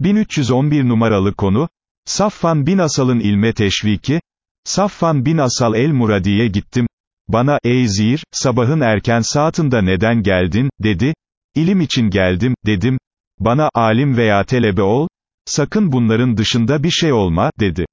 1311 numaralı konu, Safvan bin Asal'ın ilme teşviki, Safvan bin Asal el-Muradi'ye gittim, bana, ey zir, sabahın erken saatinde neden geldin, dedi, ilim için geldim, dedim, bana, alim veya telebe ol, sakın bunların dışında bir şey olma, dedi.